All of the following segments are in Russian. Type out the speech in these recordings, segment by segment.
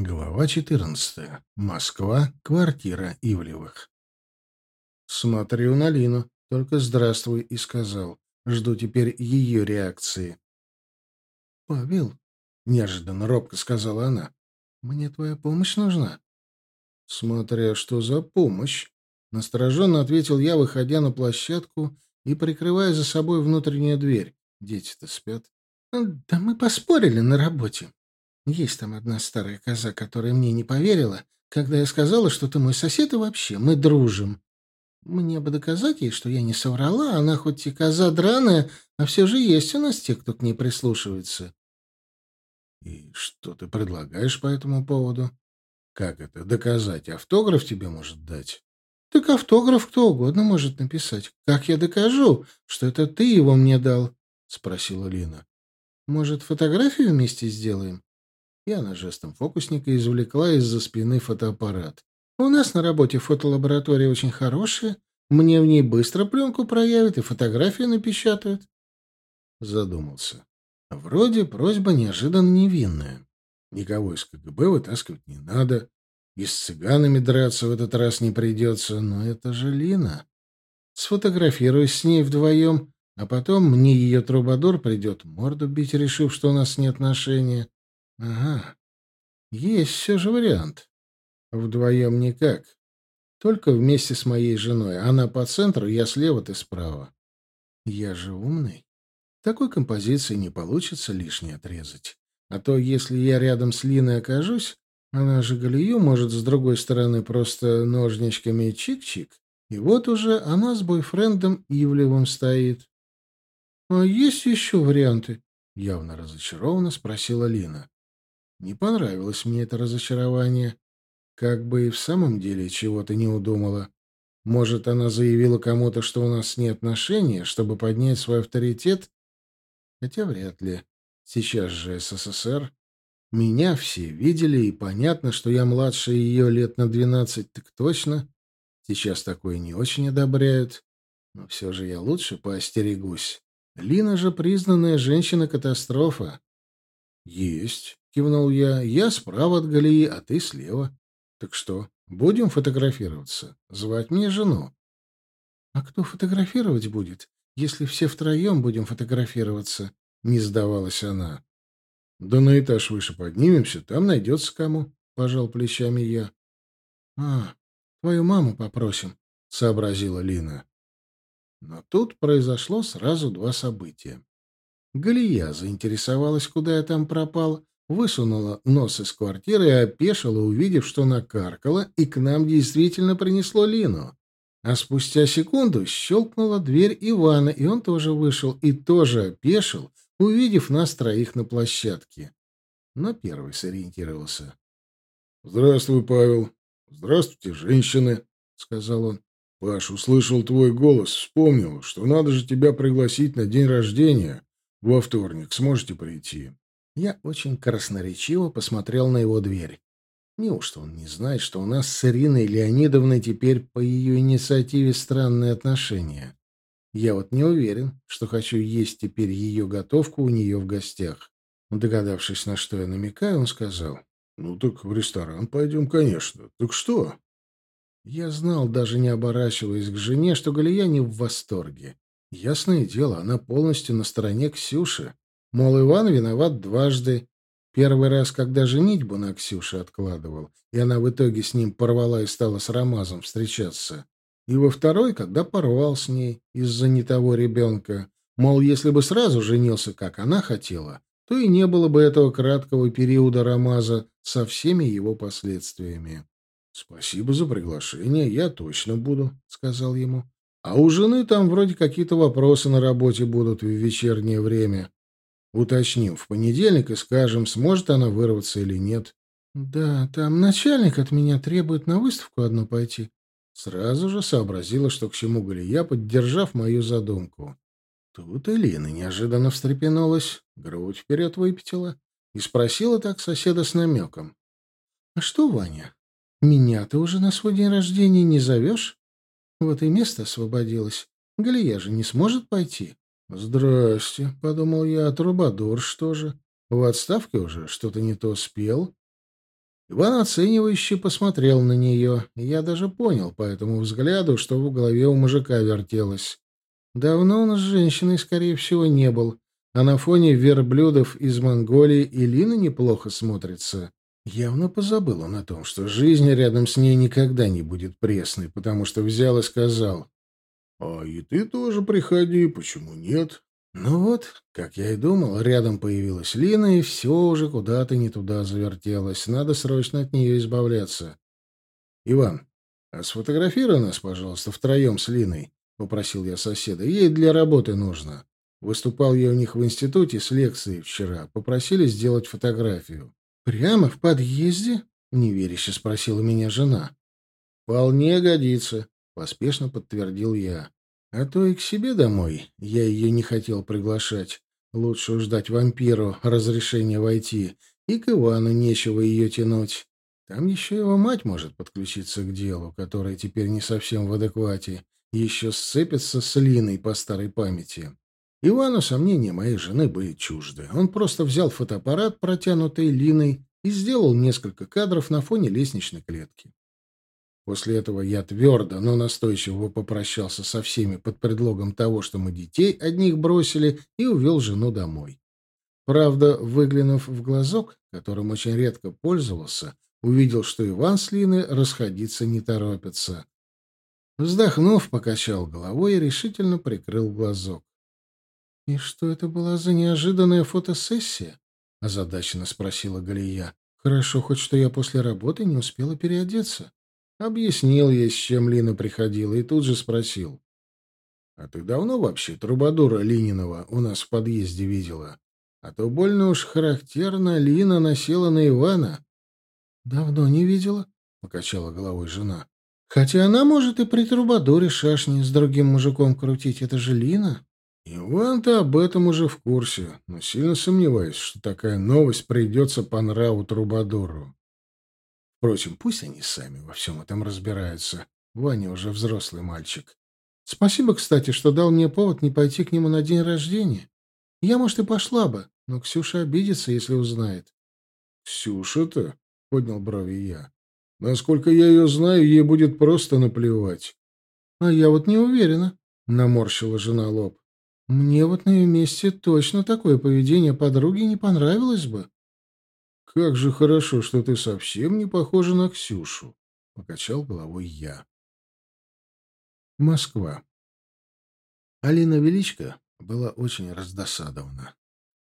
Глава 14. Москва. Квартира Ивлевых. Смотрю на Лину. Только «здравствуй» и сказал. Жду теперь ее реакции. «Павел», — неожиданно робко сказала она, — «мне твоя помощь нужна». «Смотря что за помощь», — настороженно ответил я, выходя на площадку и прикрывая за собой внутреннюю дверь. Дети-то спят. «Да мы поспорили на работе», есть там одна старая коза, которая мне не поверила, когда я сказала, что ты мой сосед и вообще мы дружим. Мне бы доказать ей, что я не соврала, она хоть и коза драная, а все же есть у нас те, кто к ней прислушивается. И что ты предлагаешь по этому поводу? Как это доказать? Автограф тебе может дать? Так автограф кто угодно может написать. Как я докажу, что это ты его мне дал? Спросила Лина. Может, фотографию вместе сделаем? И она жестом фокусника извлекла из-за спины фотоаппарат. «У нас на работе фотолаборатория очень хорошая. Мне в ней быстро пленку проявят и фотографию напечатают». Задумался. Вроде просьба неожиданно невинная. Никого из КГБ вытаскивать не надо. И с цыганами драться в этот раз не придется. Но это же Лина. Сфотографируюсь с ней вдвоем, а потом мне ее трубадур придет морду бить, решив, что у нас нет отношения. Ага. Есть все же вариант. Вдвоем никак. Только вместе с моей женой. Она по центру, я слева, ты справа. Я же умный. Такой композиции не получится лишнее отрезать. А то, если я рядом с Линой окажусь, она же Галию может с другой стороны просто ножничками чик-чик. И вот уже она с бойфрендом Ивлевым стоит. — А есть еще варианты? — явно разочарованно спросила Лина. Не понравилось мне это разочарование. Как бы и в самом деле чего-то не удумала. Может, она заявила кому-то, что у нас нет отношения, чтобы поднять свой авторитет? Хотя вряд ли. Сейчас же СССР. Меня все видели, и понятно, что я младше ее лет на двенадцать, так точно. Сейчас такое не очень одобряют. Но все же я лучше поостерегусь. Лина же признанная женщина-катастрофа. Есть. — кивнул я. «Я справа от Галии, а ты слева. Так что, будем фотографироваться? Звать мне жену». «А кто фотографировать будет, если все втроем будем фотографироваться?» — не сдавалась она. «Да на этаж выше поднимемся, там найдется кому», — пожал плечами я. «А, твою маму попросим», — сообразила Лина. Но тут произошло сразу два события. Галия заинтересовалась, куда я там пропал, высунула нос из квартиры и опешила, увидев, что накаркала, и к нам действительно принесло Лину. А спустя секунду щелкнула дверь Ивана, и он тоже вышел, и тоже опешил, увидев нас троих на площадке. Но первый сориентировался. — Здравствуй, Павел. Здравствуйте, женщины, — сказал он. — Паш, услышал твой голос, вспомнил, что надо же тебя пригласить на день рождения. Во вторник сможете прийти? Я очень красноречиво посмотрел на его дверь. Неужто он не знает, что у нас с Ириной Леонидовной теперь по ее инициативе странные отношения? Я вот не уверен, что хочу есть теперь ее готовку у нее в гостях. Догадавшись, на что я намекаю, он сказал, «Ну так в ресторан пойдем, конечно. Так что?» Я знал, даже не оборачиваясь к жене, что Галия не в восторге. Ясное дело, она полностью на стороне Ксюши. Мол, Иван виноват дважды. Первый раз, когда женитьбу на Ксюше откладывал, и она в итоге с ним порвала и стала с Рамазом встречаться. И во второй, когда порвал с ней из-за не того ребенка. Мол, если бы сразу женился, как она хотела, то и не было бы этого краткого периода Рамаза со всеми его последствиями. «Спасибо за приглашение, я точно буду», — сказал ему. «А у жены там вроде какие-то вопросы на работе будут в вечернее время. Уточним в понедельник и скажем, сможет она вырваться или нет. Да, там начальник от меня требует на выставку одну пойти. Сразу же сообразила, что к чему Галия, поддержав мою задумку. Тут Элина неожиданно встрепенулась, грудь вперед выпятила и спросила так соседа с намеком. — А что, Ваня, меня ты уже на свой день рождения не зовешь? Вот и место освободилось. Галия же не сможет пойти. «Здрасте», — подумал я, — «трубадур, что же? В отставке уже что-то не то спел?» Иван оценивающе посмотрел на нее, я даже понял по этому взгляду, что в голове у мужика вертелось. Давно он с женщиной, скорее всего, не был, а на фоне верблюдов из Монголии и Лина неплохо смотрится. Явно позабыл он о том, что жизнь рядом с ней никогда не будет пресной, потому что взял и сказал, «А и ты тоже приходи, почему нет?» Ну вот, как я и думал, рядом появилась Лина, и все уже куда-то не туда завертелось. Надо срочно от нее избавляться. «Иван, а сфотографируй нас, пожалуйста, втроем с Линой», — попросил я соседа. «Ей для работы нужно. Выступал я у них в институте с лекцией вчера. Попросили сделать фотографию». «Прямо в подъезде?» — неверяще спросила меня жена. «Вполне годится», — поспешно подтвердил я. А то и к себе домой я ее не хотел приглашать. Лучше уж дать вампиру разрешение войти, и к Ивану нечего ее тянуть. Там еще его мать может подключиться к делу, которое теперь не совсем в адеквате, еще сцепится с Линой по старой памяти. Ивану сомнения моей жены были чужды. Он просто взял фотоаппарат, протянутый Линой, и сделал несколько кадров на фоне лестничной клетки. После этого я твердо, но настойчиво попрощался со всеми под предлогом того, что мы детей одних бросили, и увел жену домой. Правда, выглянув в глазок, которым очень редко пользовался, увидел, что Иван с Линой расходиться не торопятся. Вздохнув, покачал головой и решительно прикрыл глазок. — И что это была за неожиданная фотосессия? — озадаченно спросила Галия. — Хорошо, хоть что я после работы не успела переодеться. Объяснил ей, с чем Лина приходила, и тут же спросил. — А ты давно вообще трубадура Лининова у нас в подъезде видела? А то больно уж характерно Лина насела на Ивана. — Давно не видела, — покачала головой жена. — Хотя она может и при трубадуре шашни с другим мужиком крутить. Это же Лина. Иван-то об этом уже в курсе, но сильно сомневаюсь, что такая новость придется по нраву трубадуру. Впрочем, пусть они сами во всем этом разбираются. Ваня уже взрослый мальчик. Спасибо, кстати, что дал мне повод не пойти к нему на день рождения. Я, может, и пошла бы, но Ксюша обидится, если узнает. — Ксюша-то? — поднял брови я. — Насколько я ее знаю, ей будет просто наплевать. — А я вот не уверена, — наморщила жена лоб. — Мне вот на ее месте точно такое поведение подруги не понравилось бы. «Как же хорошо, что ты совсем не похожа на Ксюшу», — покачал головой я. Москва. Алина Величко была очень раздосадована.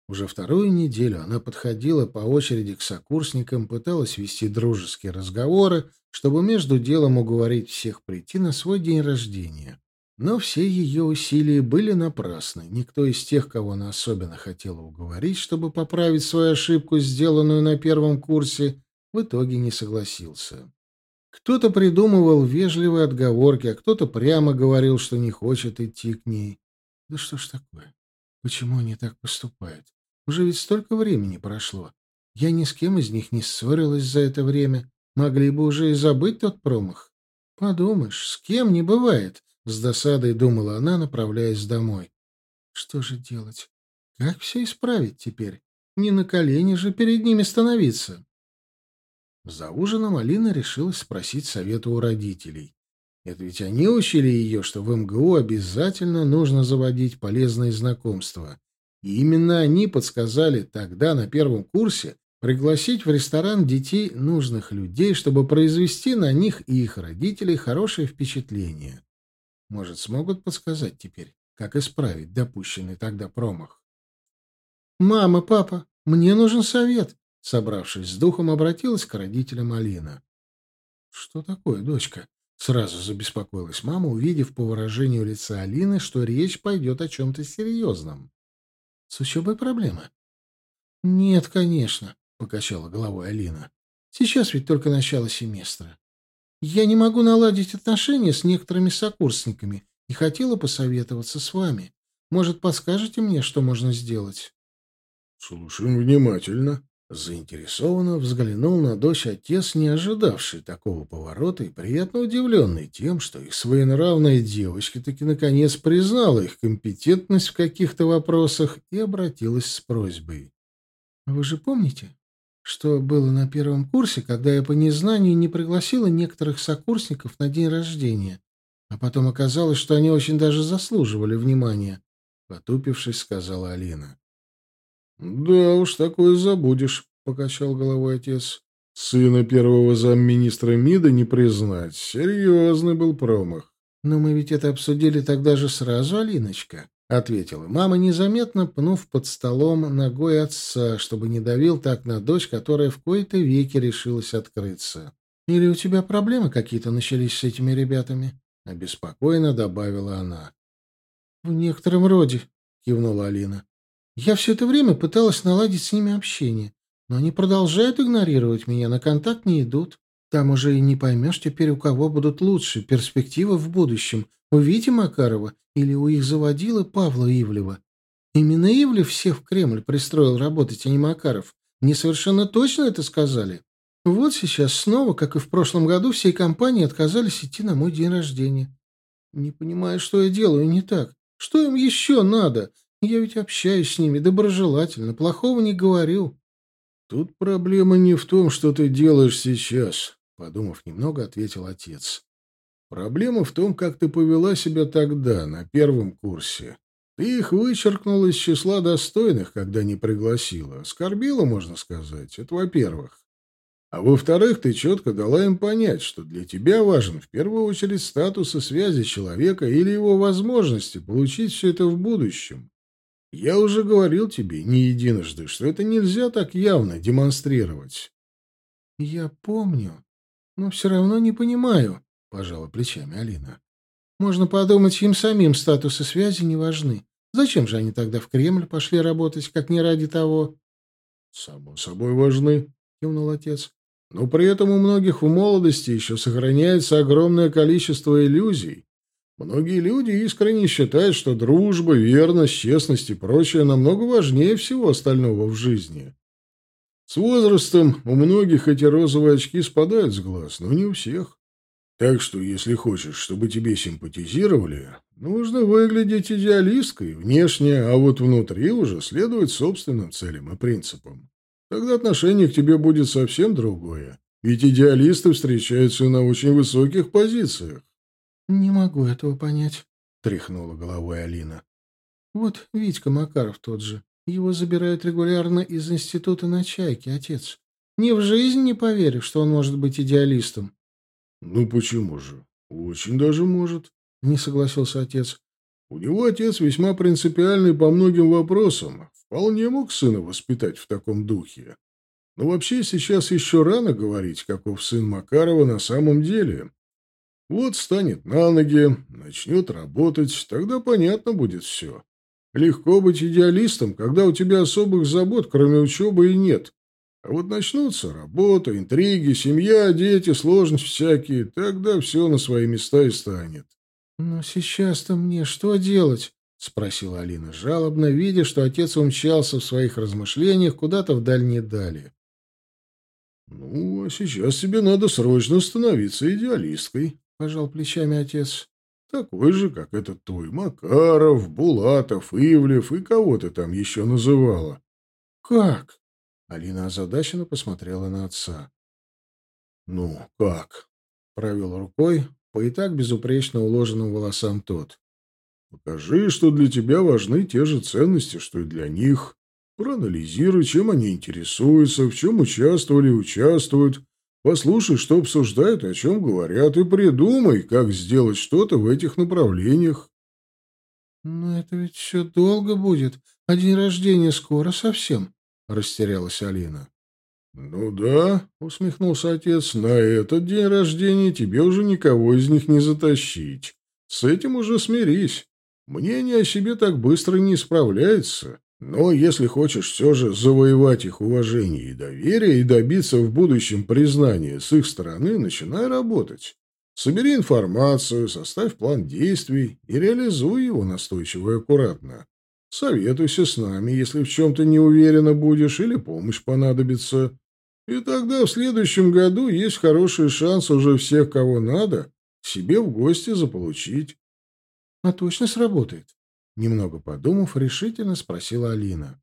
Уже вторую неделю она подходила по очереди к сокурсникам, пыталась вести дружеские разговоры, чтобы между делом уговорить всех прийти на свой день рождения. Но все ее усилия были напрасны. Никто из тех, кого она особенно хотела уговорить, чтобы поправить свою ошибку, сделанную на первом курсе, в итоге не согласился. Кто-то придумывал вежливые отговорки, а кто-то прямо говорил, что не хочет идти к ней. Да что ж такое? Почему они так поступают? Уже ведь столько времени прошло. Я ни с кем из них не ссорилась за это время. Могли бы уже и забыть тот промах. Подумаешь, с кем не бывает. С досадой думала она, направляясь домой. Что же делать? Как все исправить теперь? Не на колени же перед ними становиться. За ужином Алина решилась спросить совета у родителей. Это ведь они учили ее, что в МГУ обязательно нужно заводить полезные знакомства. И именно они подсказали тогда, на первом курсе, пригласить в ресторан детей нужных людей, чтобы произвести на них и их родителей хорошее впечатление. Может, смогут подсказать теперь, как исправить допущенный тогда промах? «Мама, папа, мне нужен совет», — собравшись с духом, обратилась к родителям Алина. «Что такое, дочка?» — сразу забеспокоилась мама, увидев по выражению лица Алины, что речь пойдет о чем-то серьезном. «С учебой проблемы?» «Нет, конечно», — покачала головой Алина. «Сейчас ведь только начало семестра. Я не могу наладить отношения с некоторыми сокурсниками и хотела посоветоваться с вами. Может, подскажете мне, что можно сделать? Слушаем внимательно. Заинтересованно взглянул на дочь отец, не ожидавший такого поворота и приятно удивленный тем, что их своенравная девочка таки наконец признала их компетентность в каких-то вопросах и обратилась с просьбой. — Вы же помните, что было на первом курсе, когда я по незнанию не пригласила некоторых сокурсников на день рождения. А потом оказалось, что они очень даже заслуживали внимания. Потупившись, сказала Алина. «Да уж, такое забудешь», — покачал головой отец. «Сына первого замминистра МИДа не признать. Серьезный был промах». «Но мы ведь это обсудили тогда же сразу, Алиночка», — ответила мама, незаметно пнув под столом ногой отца, чтобы не давил так на дочь, которая в кои-то веки решилась открыться. «Или у тебя проблемы какие-то начались с этими ребятами?» — обеспокоенно добавила она. «В некотором роде», — кивнула Алина. «Я все это время пыталась наладить с ними общение, но они продолжают игнорировать меня, на контакт не идут. Там уже и не поймешь теперь, у кого будут лучше перспективы в будущем, у Вити Макарова или у их заводила Павла Ивлева. Именно Ивлев всех в Кремль пристроил работать, а не Макаров. Мне совершенно точно это сказали. Вот сейчас снова, как и в прошлом году, всей компании отказались идти на мой день рождения. Не понимаю, что я делаю не так. Что им еще надо? Я ведь общаюсь с ними доброжелательно, плохого не говорю. Тут проблема не в том, что ты делаешь сейчас, подумав немного, ответил отец. Проблема в том, как ты повела себя тогда, на первом курсе. Ты их вычеркнула из числа достойных, когда не пригласила. Оскорбила, можно сказать. Это во-первых. А во-вторых, ты четко дала им понять, что для тебя важен в первую очередь статус и связи человека или его возможности получить все это в будущем. Я уже говорил тебе не единожды, что это нельзя так явно демонстрировать. — Я помню, но все равно не понимаю, — пожала плечами Алина. — Можно подумать, им самим статус и связи не важны. Зачем же они тогда в Кремль пошли работать, как не ради того? — Само собой важны, — кивнул отец. Но при этом у многих в молодости еще сохраняется огромное количество иллюзий. Многие люди искренне считают, что дружба, верность, честность и прочее намного важнее всего остального в жизни. С возрастом у многих эти розовые очки спадают с глаз, но не у всех. Так что, если хочешь, чтобы тебе симпатизировали, нужно выглядеть идеалисткой внешне, а вот внутри уже следовать собственным целям и принципам. Тогда отношение к тебе будет совсем другое. Ведь идеалисты встречаются на очень высоких позициях. — Не могу этого понять, — тряхнула головой Алина. — Вот Витька Макаров тот же. Его забирают регулярно из института на чайке, отец. Ни в жизнь не поверю, что он может быть идеалистом. — Ну почему же? Очень даже может, — не согласился отец. У него отец весьма принципиальный по многим вопросам, Вполне мог сына воспитать в таком духе. Но вообще сейчас еще рано говорить, каков сын Макарова на самом деле. Вот станет на ноги, начнет работать, тогда понятно будет все. Легко быть идеалистом, когда у тебя особых забот, кроме учебы, и нет. А вот начнутся работа, интриги, семья, дети, сложности всякие, тогда все на свои места и станет. «Но сейчас-то мне что делать?» — спросила Алина жалобно, видя, что отец умчался в своих размышлениях куда-то в дальние дали. «Ну, а сейчас тебе надо срочно становиться идеалисткой», — пожал плечами отец. «Такой же, как этот твой Макаров, Булатов, Ивлев и кого ты там еще называла». «Как?» — Алина озадаченно посмотрела на отца. «Ну, как?» — провел рукой по и так безупречно уложенным волосам тот. Покажи, что для тебя важны те же ценности, что и для них. Проанализируй, чем они интересуются, в чем участвовали и участвуют. Послушай, что обсуждают о чем говорят, и придумай, как сделать что-то в этих направлениях. «Но это ведь все долго будет, а день рождения скоро совсем», — растерялась Алина. «Ну да», — усмехнулся отец, — «на этот день рождения тебе уже никого из них не затащить. С этим уже смирись. Мнение о себе так быстро не справляется. Но если хочешь все же завоевать их уважение и доверие и добиться в будущем признания с их стороны, начинай работать. Собери информацию, составь план действий и реализуй его настойчиво и аккуратно. Советуйся с нами, если в чем-то не уверена будешь или помощь понадобится. И тогда в следующем году есть хороший шанс уже всех, кого надо, себе в гости заполучить. А точно сработает? Немного подумав, решительно спросила Алина.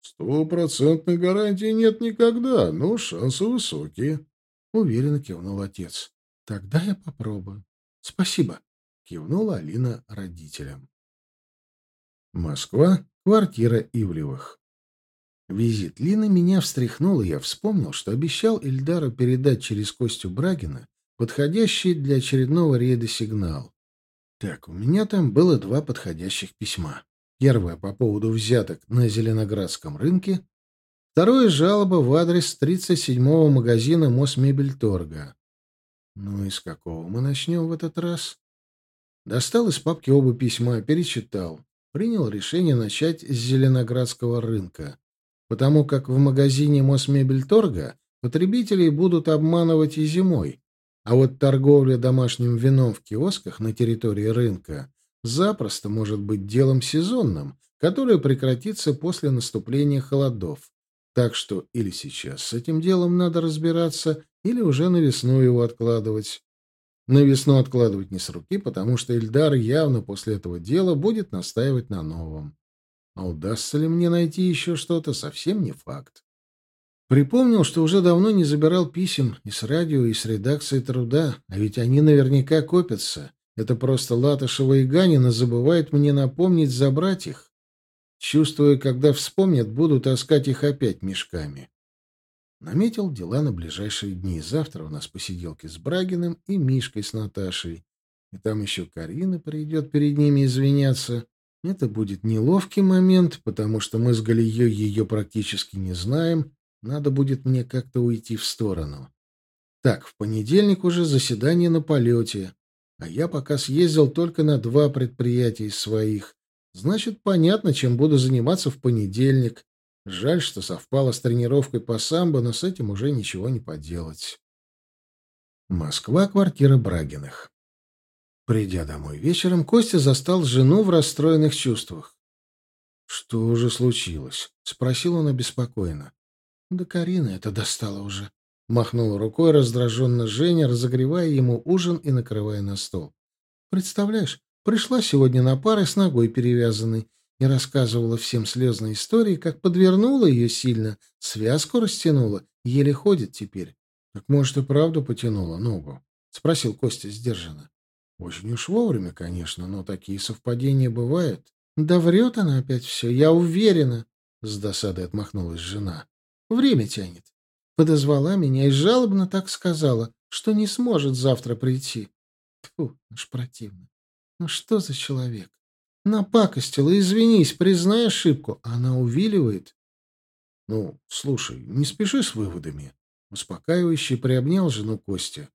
Стопроцентной гарантии нет никогда, но шансы высокие. Уверенно кивнул отец. Тогда я попробую. Спасибо. Кивнула Алина родителям. Москва, квартира Ивлевых. Визит Лины меня встряхнул, и я вспомнил, что обещал Ильдару передать через Костю Брагина подходящий для очередного рейда сигнал. Так, у меня там было два подходящих письма. Первое по поводу взяток на Зеленоградском рынке, второе — жалоба в адрес 37-го магазина Мосмебельторга. Ну и с какого мы начнем в этот раз? Достал из папки оба письма, перечитал. Принял решение начать с Зеленоградского рынка, потому как в магазине Мосмебельторга потребителей будут обманывать и зимой, а вот торговля домашним вином в киосках на территории рынка запросто может быть делом сезонным, которое прекратится после наступления холодов. Так что или сейчас с этим делом надо разбираться, или уже на весну его откладывать. На весну откладывать не с руки, потому что Эльдар явно после этого дела будет настаивать на новом. А удастся ли мне найти еще что-то, совсем не факт. Припомнил, что уже давно не забирал писем и с радио, и с редакции труда, а ведь они наверняка копятся. Это просто Латышева и Ганина забывают мне напомнить забрать их. Чувствую, когда вспомнят, буду таскать их опять мешками. Наметил дела на ближайшие дни. Завтра у нас посиделки с Брагиным и Мишкой с Наташей. И там еще Карина придет перед ними извиняться. Это будет неловкий момент, потому что мы с Галией ее практически не знаем. Надо будет мне как-то уйти в сторону. Так, в понедельник уже заседание на полете. А я пока съездил только на два предприятия из своих. Значит, понятно, чем буду заниматься в понедельник. Жаль, что совпало с тренировкой по самбо, но с этим уже ничего не поделать. Москва, квартира Брагиных. Придя домой вечером, Костя застал жену в расстроенных чувствах. «Что уже случилось?» — спросил он обеспокоенно. «Да Карина это достала уже», Махнула рукой раздраженно Женя, разогревая ему ужин и накрывая на стол. «Представляешь, пришла сегодня на пары с ногой перевязанной и рассказывала всем слезные истории, как подвернула ее сильно, связку растянула, еле ходит теперь. Так, может, и правду потянула ногу?» — спросил Костя сдержанно. «Очень уж вовремя, конечно, но такие совпадения бывают». «Да врет она опять все, я уверена», — с досадой отмахнулась жена. «Время тянет. Подозвала меня и жалобно так сказала, что не сможет завтра прийти. Фу, аж противно. Ну что за человек? Напакостила, извинись, признай ошибку. Она увиливает. Ну, слушай, не спеши с выводами. Успокаивающе приобнял жену Костя.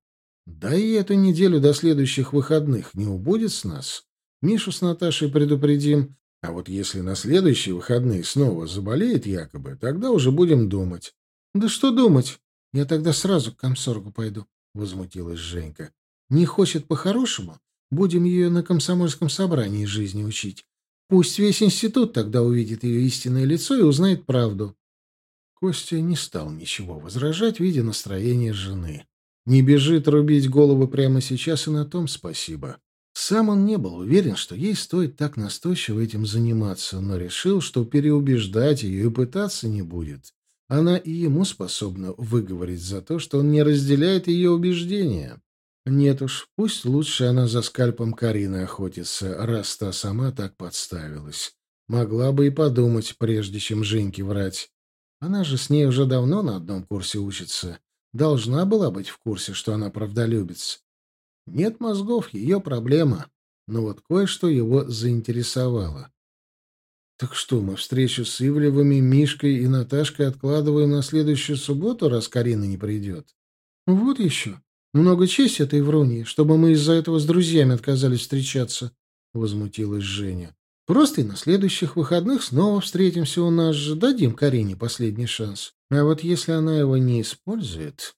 Да и эту неделю до следующих выходных не убудет с нас. Мишу с Наташей предупредим. А вот если на следующие выходные снова заболеет якобы, тогда уже будем думать. Да что думать? Я тогда сразу к комсоргу пойду, возмутилась Женька. Не хочет по-хорошему? Будем ее на комсомольском собрании жизни учить. Пусть весь институт тогда увидит ее истинное лицо и узнает правду. Костя не стал ничего возражать, видя настроение жены. Не бежит рубить голову прямо сейчас, и на том спасибо. Сам он не был уверен, что ей стоит так настойчиво этим заниматься, но решил, что переубеждать ее и пытаться не будет. Она и ему способна выговорить за то, что он не разделяет ее убеждения. Нет уж, пусть лучше она за скальпом Карины охотится, раз та сама так подставилась. Могла бы и подумать, прежде чем Женьке врать. Она же с ней уже давно на одном курсе учится. Должна была быть в курсе, что она правдолюбец. Нет мозгов — ее проблема. Но вот кое-что его заинтересовало. Так что, мы встречу с Ивлевыми, Мишкой и Наташкой откладываем на следующую субботу, раз Карина не придет? Вот еще. Много чести этой вруни, чтобы мы из-за этого с друзьями отказались встречаться, — возмутилась Женя. Просто и на следующих выходных снова встретимся у нас же, дадим Карине последний шанс. А вот если она его не использует...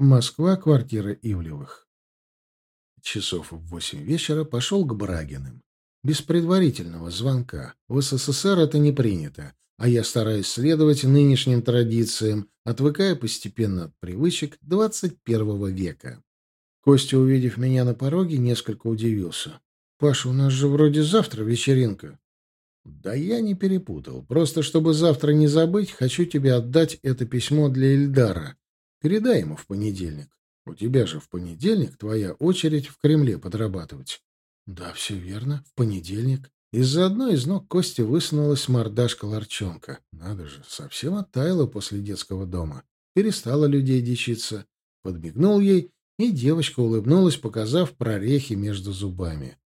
Москва, квартира Ивлевых. Часов в восемь вечера пошел к Брагиным без предварительного звонка. В СССР это не принято, а я стараюсь следовать нынешним традициям, отвыкая постепенно от привычек 21 века. Костя, увидев меня на пороге, несколько удивился. «Паша, у нас же вроде завтра вечеринка». Да я не перепутал. Просто чтобы завтра не забыть, хочу тебе отдать это письмо для Эльдара. Передай ему в понедельник. У тебя же в понедельник твоя очередь в Кремле подрабатывать. Да, все верно, в понедельник. Из-за одной из ног Кости высунулась мордашка ларчонка. Надо же, совсем оттаяла после детского дома. Перестала людей дичиться. Подмигнул ей, и девочка улыбнулась, показав прорехи между зубами.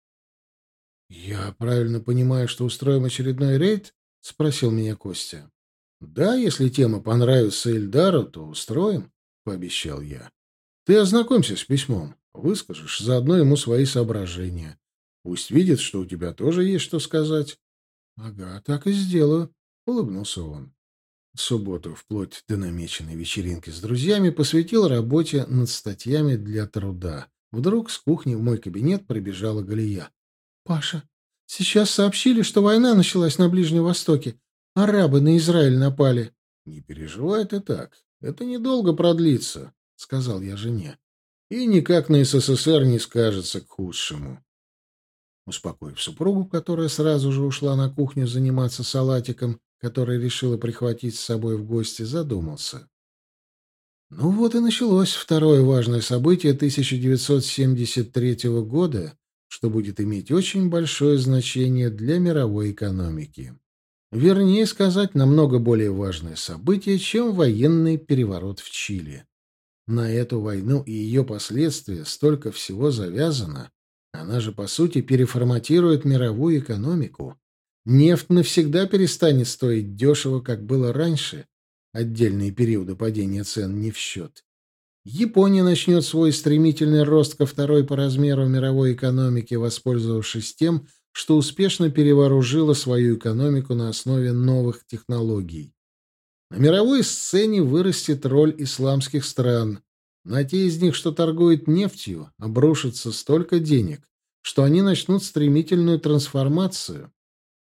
«Я правильно понимаю, что устроим очередной рейд?» — спросил меня Костя. «Да, если тема понравится Эльдару, то устроим», — пообещал я. «Ты ознакомься с письмом, выскажешь заодно ему свои соображения. Пусть видит, что у тебя тоже есть что сказать». «Ага, так и сделаю», — улыбнулся он. Субботу, вплоть до намеченной вечеринки с друзьями, посвятил работе над статьями для труда. Вдруг с кухни в мой кабинет прибежала Галия. «Паша, сейчас сообщили, что война началась на Ближнем Востоке. Арабы на Израиль напали». «Не переживай ты так. Это недолго продлится», — сказал я жене. «И никак на СССР не скажется к худшему». Успокоив супругу, которая сразу же ушла на кухню заниматься салатиком, который решила прихватить с собой в гости, задумался. Ну вот и началось второе важное событие 1973 года, что будет иметь очень большое значение для мировой экономики. Вернее сказать, намного более важное событие, чем военный переворот в Чили. На эту войну и ее последствия столько всего завязано. Она же, по сути, переформатирует мировую экономику. Нефть навсегда перестанет стоить дешево, как было раньше. Отдельные периоды падения цен не в счет. Япония начнет свой стремительный рост ко второй по размеру мировой экономики, воспользовавшись тем, что успешно перевооружила свою экономику на основе новых технологий. На мировой сцене вырастет роль исламских стран. На те из них, что торгуют нефтью, обрушится столько денег, что они начнут стремительную трансформацию,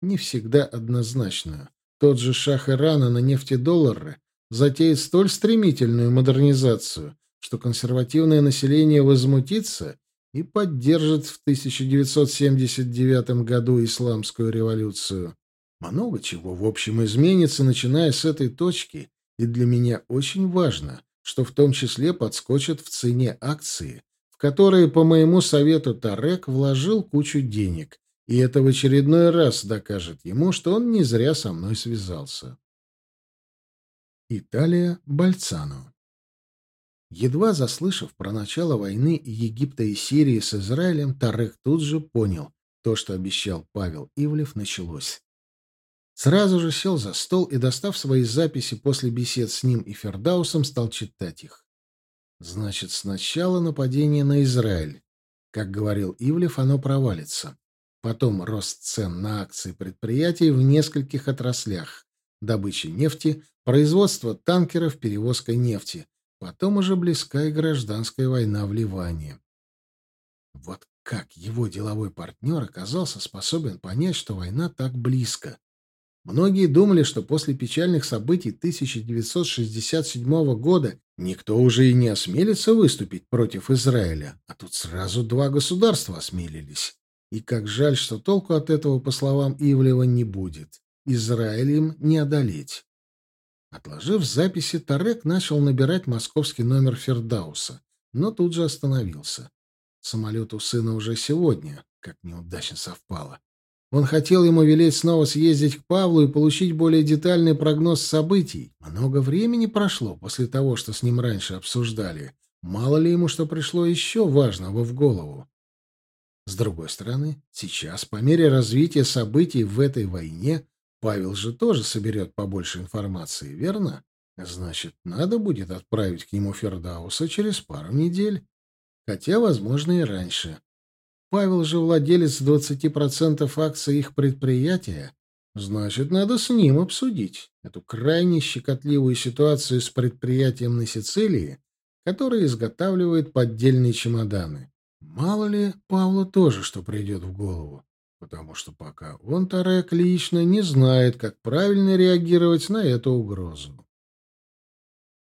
не всегда однозначную. Тот же шах Ирана на нефтедоллары затеет столь стремительную модернизацию, что консервативное население возмутится и поддержит в 1979 году исламскую революцию. Много чего, в общем, изменится, начиная с этой точки, и для меня очень важно, что в том числе подскочат в цене акции, в которые, по моему совету, Тарек вложил кучу денег, и это в очередной раз докажет ему, что он не зря со мной связался. Италия, Бальцано. Едва заслышав про начало войны Египта и Сирии с Израилем, Тарек тут же понял, то, что обещал Павел Ивлев, началось. Сразу же сел за стол и, достав свои записи после бесед с ним и Фердаусом, стал читать их. Значит, сначала нападение на Израиль. Как говорил Ивлев, оно провалится. Потом рост цен на акции предприятий в нескольких отраслях. Добыча нефти, производство танкеров, перевозка нефти. Потом уже близка и гражданская война в Ливане. Вот как его деловой партнер оказался способен понять, что война так близко? Многие думали, что после печальных событий 1967 года никто уже и не осмелится выступить против Израиля, а тут сразу два государства осмелились. И как жаль, что толку от этого, по словам Ивлева, не будет. Израиль им не одолеть. Отложив записи, Тарек начал набирать московский номер Фердауса, но тут же остановился. Самолет у сына уже сегодня, как неудачно совпало. Он хотел ему велеть снова съездить к Павлу и получить более детальный прогноз событий. Много времени прошло после того, что с ним раньше обсуждали. Мало ли ему что пришло еще важного в голову. С другой стороны, сейчас, по мере развития событий в этой войне, Павел же тоже соберет побольше информации, верно? Значит, надо будет отправить к нему Фердауса через пару недель. Хотя, возможно, и раньше. Павел же владелец 20% акций их предприятия. Значит, надо с ним обсудить эту крайне щекотливую ситуацию с предприятием на Сицилии, которое изготавливает поддельные чемоданы. Мало ли, Павлу тоже что придет в голову, потому что пока он, Тарек, лично не знает, как правильно реагировать на эту угрозу.